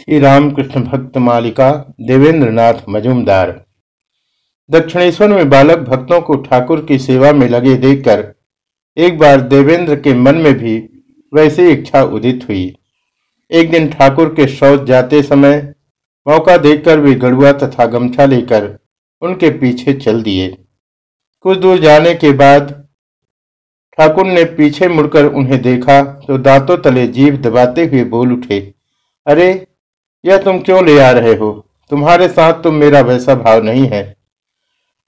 श्री रामकृष्ण भक्त मालिका देवेंद्र नाथ मजूमदार दक्षिणेश्वर में बालक भक्तों को ठाकुर की सेवा में लगे देखकर एक बार देवेंद्र के मन में भी वैसी इच्छा उदित हुई एक दिन ठाकुर के शौच जाते समय मौका देखकर वे गड़ुआ तथा गमछा लेकर उनके पीछे चल दिए कुछ दूर जाने के बाद ठाकुर ने पीछे मुड़कर उन्हें देखा तो दांतों तले जीभ दबाते हुए बोल उठे अरे यह तुम क्यों ले आ रहे हो? तुम्हारे साथ तुम मेरा वैसा भाव नहीं है।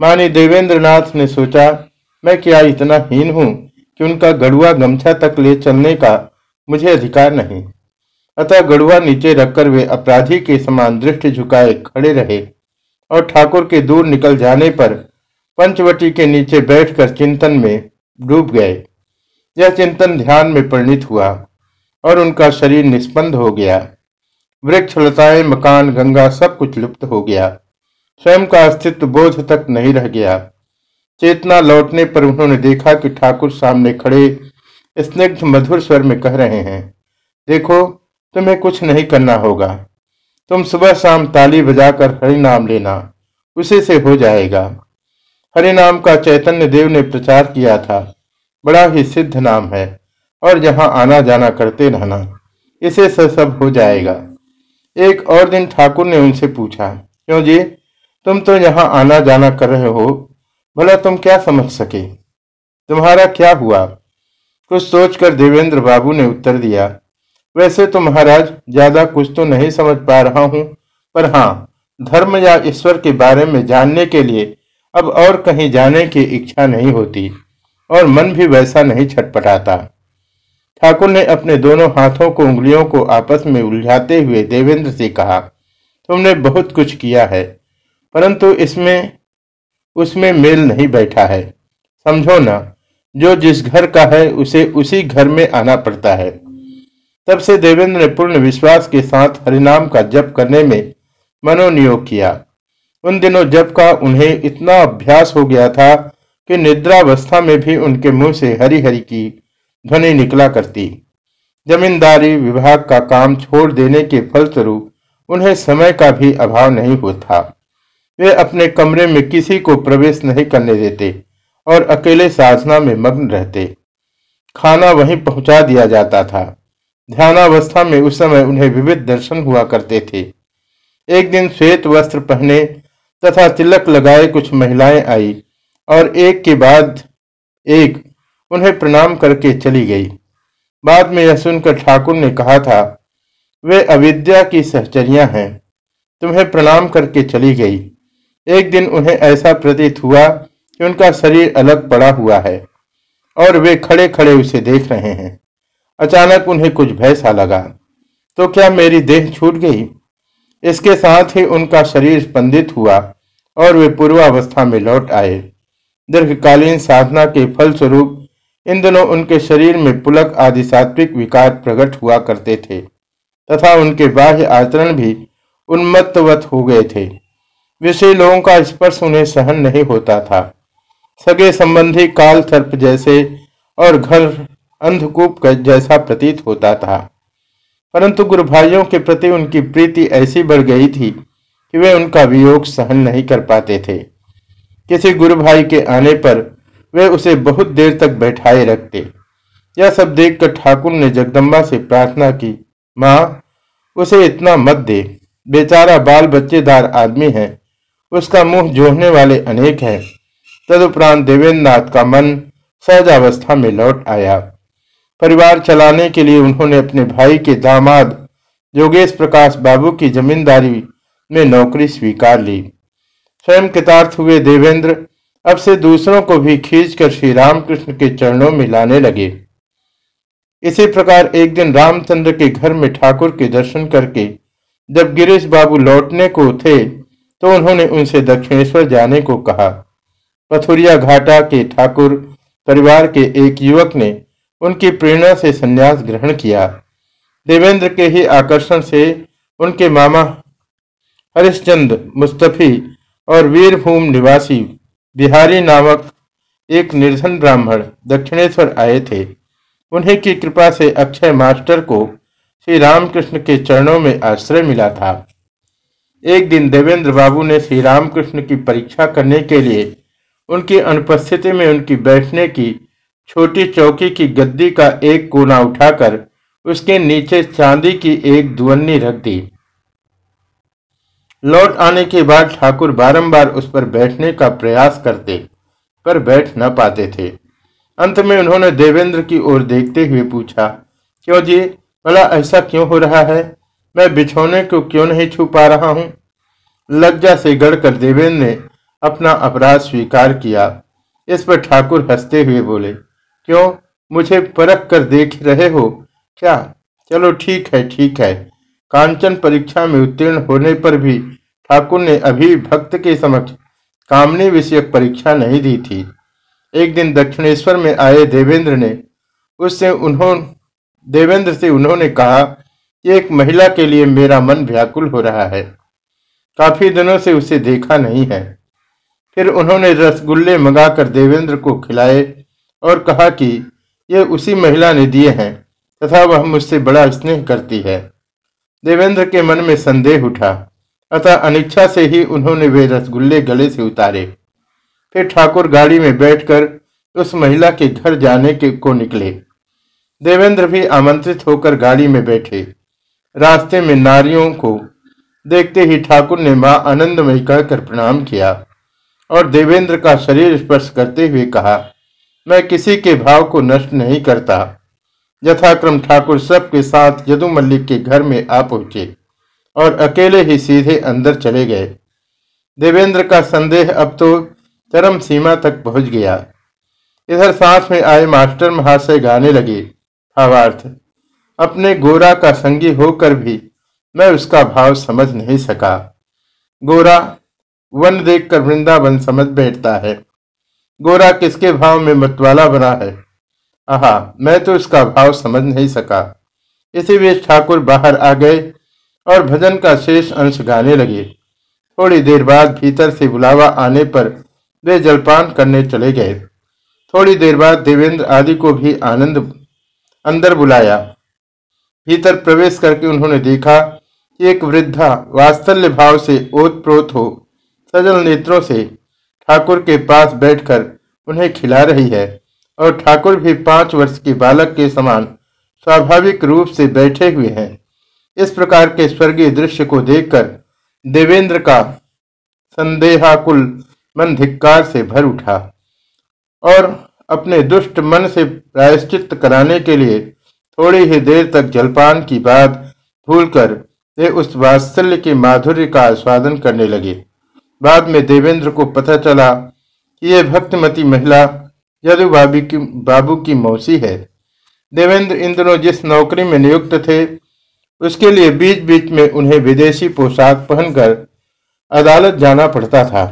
मानी देवेंद्र नाथ ने सोचा, मैं क्या इतना हीन हूँ कि उनका गड़ुआ गमछा तक ले चलने का मुझे अधिकार नहीं? अतः गड़ुआ नीचे रखकर वे अपराधी के समान दृष्टि झुकाए खड़े रहे और ठाकुर के दूर निकल जाने पर पंचवटी के नीचे बैठकर चिंतन में डूब गए। यह चिंतन ध्यान में परिणित हुआ और उनका शरीर निष्पन्द हो गया। वृक्ष, लताएँ, मकान, गंगा सब कुछ लुप्त हो गया। स्वयं का अस्तित्व बोध तक नहीं रह गया। चेतना लौटने पर उन्होंने देखा कि ठाकुर सामने खड़े, स्निग्ध, मधुर स्वर में कह रहे हैं, देखो, तुम्हें कुछ नहीं करना होगा। तुम सुबह शाम ताली बजाकर हरि नाम लेना, उसी से हो जाएगा। हरि नाम का चैतन्य देव ने प्रचार किया था। बड़ा ही सिद्ध नाम है, और जहाँ आना जाना करते रहना, इसे सब हो जाएगा। एक और दिन ठाकुर ने उनसे पूछा, क्यों जी? तुम तो यहाँ आना जाना कर रहे हो। भला तुम क्या समझ सके? तुम्हारा क्या हुआ? कुछ सोचकर देवेंद्र बाबू ने उत्तर दिया, वैसे तो महाराज, ज़्यादा कुछ तो नहीं समझ पा रहा हूँ, पर हाँ धर्म या ईश्वर के बारे में जानने के लिए अब और कहीं जाने की इच्छा नहीं होती, और मन भी वैसा नहीं छटपटाता। ठाकुर ने अपने दोनों हाथों को उंगलियों को आपस में उलझाते हुए देवेंद्र से कहा, तुमने बहुत कुछ किया है, परंतु इसमें, उसमें मेल नहीं बैठा है। समझो ना, जो जिस घर का है, उसे उसी घर में आना पड़ता है तब से देवेंद्र ने पूर्ण विश्वास के साथ हरिनाम का जप करने में मनोनियोग किया। उन दिनों जप का उन्हें इतना अभ्यास हो गया था कि निद्रावस्था में भी उनके मुँह से हरी हरी की ध्वनि निकला करती। जमींदारी विभाग का काम छोड़ देने के फलस्वरूप उन्हें समय का भी अभाव नहीं होता। वे अपने कमरे में किसी को प्रवेश नहीं करने देते और अकेले साधना में मग्न रहते। खाना वहीं पहुँचा दिया जाता था। ध्यानावस्था में उस समय उन्हें विविध दर्शन हुआ करते थे। एक दिन श्वेत वस्त्र पहने तथा तिलक लगाए कुछ महिलाएँ आई और एक के बाद एक उन्हें प्रणाम करके चली गई। बाद में यह सुनकर ठाकुर ने कहा था, वे अविद्या की सहचरियाँ हैं, तुम्हें प्रणाम करके चली गई। एक दिन उन्हें ऐसा प्रतीत हुआ कि उनका शरीर अलग पड़ा हुआ है और वे खड़े खड़े उसे देख रहे हैं। अचानक उन्हें कुछ भय सा लगा तो क्या मेरी देह छूट गई? इसके साथ ही उनका शरीर स्पंदित हुआ और वे पूर्वावस्था में लौट आए। दीर्घकालीन साधना के फलस्वरूप इन दिनों उनके शरीर में पुलक आदि सात्विक विकार प्रकट हुआ करते थे, तथा उनके बाह्य आचरण भी उन्मत्तवत हो गए थे। विषय लोगों का स्पर्श उन्हें सहन नहीं होता था। सगे संबंधी काल सर्प जैसे और घर अंधकूप जैसा प्रतीत होता था। परंतु गुरु भाइयों के प्रति उनकी प्रीति ऐसी बढ़ गई थी कि वे उनका वियोग सहन नहीं कर पाते थे। किसी गुरु भाई के आने पर वे उसे बहुत देर तक बैठाए रखते। यह सब देखकर ठाकुर ने जगदम्बा से प्रार्थना की, माँ, उसे इतना मत दे। बेचारा बाल बच्चेदार आदमी है। उसका मुँह जोड़ने वाले अनेक हैं। तदुपरांत देवेंद्र का मन सहजावस्था में लौट आया। परिवार चलाने के लिए उन्होंने अपने भाई के दामाद, योगेश प्रकाश बाबू की जमींदारी में नौकरी स्वीकार ली। स्वयं कृतार्थ हुए देवेंद्र अब से दूसरों को भी खींचकर श्री रामकृष्ण के चरणों में लाने लगे। इसी प्रकार एक दिन रामचंद्र के घर में ठाकुर के दर्शन करके जब गिरीश बाबू लौटने को थे तो उन्होंने उनसे दक्षिणेश्वर जाने को कहा। पथुरिया घाटा के ठाकुर परिवार के एक युवक ने उनकी प्रेरणा से संन्यास ग्रहण किया। देवेंद्र के ही आकर्षण से उनके मामा हरिश्चंद मुस्तफी और वीरभूम निवासी बिहारी नामक एक निर्धन ब्राह्मण दक्षिणेश्वर आए थे। उन्हीं की कृपा से अक्षय मास्टर को श्री रामकृष्ण के चरणों में आश्रय मिला था। एक दिन देवेंद्र बाबू ने श्री रामकृष्ण की परीक्षा करने के लिए उनकी अनुपस्थिति में उनकी बैठने की छोटी चौकी की गद्दी का एक कोना उठाकर उसके नीचे चांदी की एक दुवन्नी रख दी। लौट आने के बाद ठाकुर बारंबार उस पर बैठने का प्रयास करते, पर बैठ न पाते थे। अंत में उन्होंने देवेंद्र की ओर देखते हुए पूछा, क्यों जी? भला ऐसा क्यों हो रहा है? मैं बिछौने को क्यों नहीं छू पा रहा हूँ? लज्जा से गढ़कर देवेंद्र ने अपना अपराध स्वीकार किया। इस पर ठाकुर हँसते हुए बोले, क्यों? मुझे परख कर देख रहे हो? क्या? चलो ठीक है ठीक है। कांचन परीक्षा में उत्तीर्ण होने पर भी ठाकुर ने अभी भक्त के समक्ष कामनी विषयक परीक्षा नहीं दी थी। एक दिन दक्षिणेश्वर में आए देवेंद्र ने उससे उन्होंने देवेंद्र से उन्होंने कहा कि एक महिला के लिए मेरा मन व्याकुल हो रहा है। काफ़ी दिनों से उसे देखा नहीं है। फिर उन्होंने रसगुल्ले मंगाकर देवेंद्र को खिलाए और कहा कि ये उसी महिला ने दिए हैं तथा वह मुझसे बड़ा स्नेह करती है। देवेंद्र के मन में संदेह उठा। अतः अनिच्छा से ही उन्होंने वे रसगुल्ले गले से उतारे। फिर ठाकुर गाड़ी में बैठकर उस महिला के घर जाने के को निकले। देवेंद्र भी आमंत्रित होकर गाड़ी में बैठे। रास्ते में नारियों को देखते ही ठाकुर ने माँ आनंदमयी कहकर प्रणाम किया और देवेंद्र का शरीर स्पर्श करते हुए कहा, मैं किसी के भाव को नष्ट नहीं करता। यथाक्रम ठाकुर सबके साथ यदु मल्लिक के घर में आ पहुँचे और अकेले ही सीधे अंदर चले गए। देवेंद्र का संदेह अब तो चरम सीमा तक पहुँच गया। इधर साथ में आए मास्टर महाशय गाने लगे, भावार्थ, अपने गोरा का संगी होकर भी मैं उसका भाव समझ नहीं सका। गोरा, वन देखकर वृंदावन समझ बैठता है। गोरा किसके भाव में मतवाला बना है? आहा, मैं तो उसका भाव समझ नहीं सका। इसी बीच ठाकुर बाहर आ गए और भजन का शेष अंश गाने लगे। थोड़ी देर बाद भीतर से बुलावा आने पर वे जलपान करने चले गए। थोड़ी देर बाद देवेंद्र आदि को भी आनंद अंदर बुलाया। भीतर प्रवेश करके उन्होंने देखा कि एक वृद्धा वात्सल्य भाव से ओत प्रोत हो, सजल नेत्रों से ठाकुर के पास बैठकर उन्हें खिला रही है। और ठाकुर भी पाँच वर्ष के बालक के समान स्वाभाविक रूप से बैठे हुए हैं। इस प्रकार के स्वर्गीय दृश्य को देखकर देवेंद्र का संदेहाकुल मन धिक्कार से भर उठा और अपने दुष्ट मन से प्रायश्चित कराने के लिए थोड़ी ही देर तक जलपान की बात भूलकर वे उस वात्सल्य के माधुर्य का आस्वादन करने लगे। बाद में देवेंद्र को पता चला कि यह भक्तमती महिला यदु बाबी की, बाबू की मौसी है। देवेंद्र इन दिनों जिस नौकरी में नियुक्त थे, उसके लिए बीच बीच में उन्हें विदेशी पोशाक पहनकर अदालत जाना पड़ता था।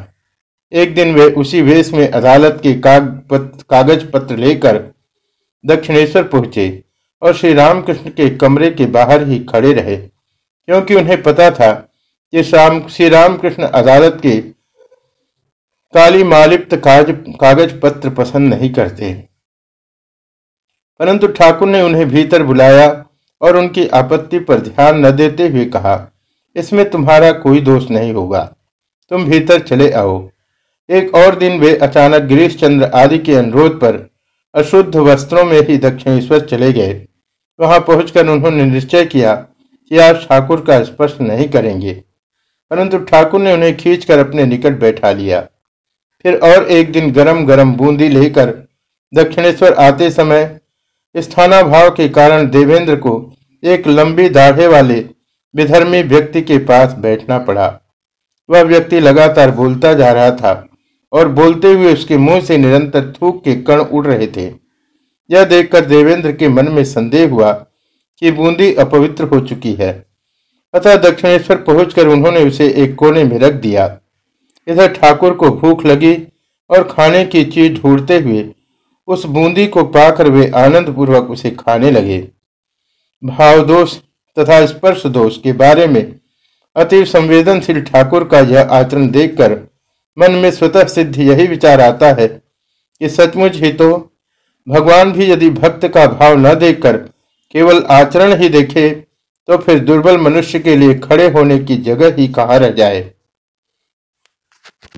एक दिन वे उसी वेश में अदालत के कागज़ पत्र लेकर दक्षिणेश्वर पहुँचे और श्री रामकृष्ण के कमरे के बाहर ही खड़े रहे, क्योंकि उन्हें पता था कि श्री रामकृष्ण अदालत के काली मालिप्त काज कागज़ पत्र पसंद नहीं करते। परंतु ठाकुर ने उन्हें भीतर बुलाया और उनकी आपत्ति पर ध्यान न देते हुए कहा, इसमें तुम्हारा कोई दोष नहीं होगा। तुम भीतर चले आओ। एक और दिन वे अचानक गिरीश चंद्र आदि के अनुरोध पर अशुद्ध वस्त्रों में ही दक्षिणेश्वर चले गए। वहाँ पहुंचकर उन्होंने निश्चय किया कि आज ठाकुर का स्पर्श नहीं करेंगे। परंतु ठाकुर ने उन्हें खींचकर अपने निकट बैठा लिया। फिर और एक दिन गरम गरम बूंदी लेकर दक्षिणेश्वर आते समय स्थानाभाव के कारण देवेंद्र को एक लंबी दाढ़े वाले विधर्मी व्यक्ति के पास बैठना पड़ा। वह व्यक्ति लगातार बोलता जा रहा था और बोलते हुए उसके मुँह से निरंतर थूक के कण उड़ रहे थे। यह देखकर देवेंद्र के मन में संदेह हुआ कि बूंदी अपवित्र हो चुकी है। अतः दक्षिणेश्वर पहुंचकर उन्होंने उसे एक कोने में रख दिया। इधर ठाकुर को भूख लगी और खाने की चीज़ ढूंढते हुए उस बूंदी को पाकर वे आनंद पूर्वक उसे खाने लगे। भाव दोष तथा स्पर्श दोष के बारे में अति संवेदनशील ठाकुर का यह आचरण देखकर मन में स्वतः सिद्ध यही विचार आता है कि सचमुच ही तो भगवान भी यदि भक्त का भाव न देखकर केवल आचरण ही देखे तो फिर दुर्बल मनुष्य के लिए खड़े होने की जगह ही कहाँ रह जाए।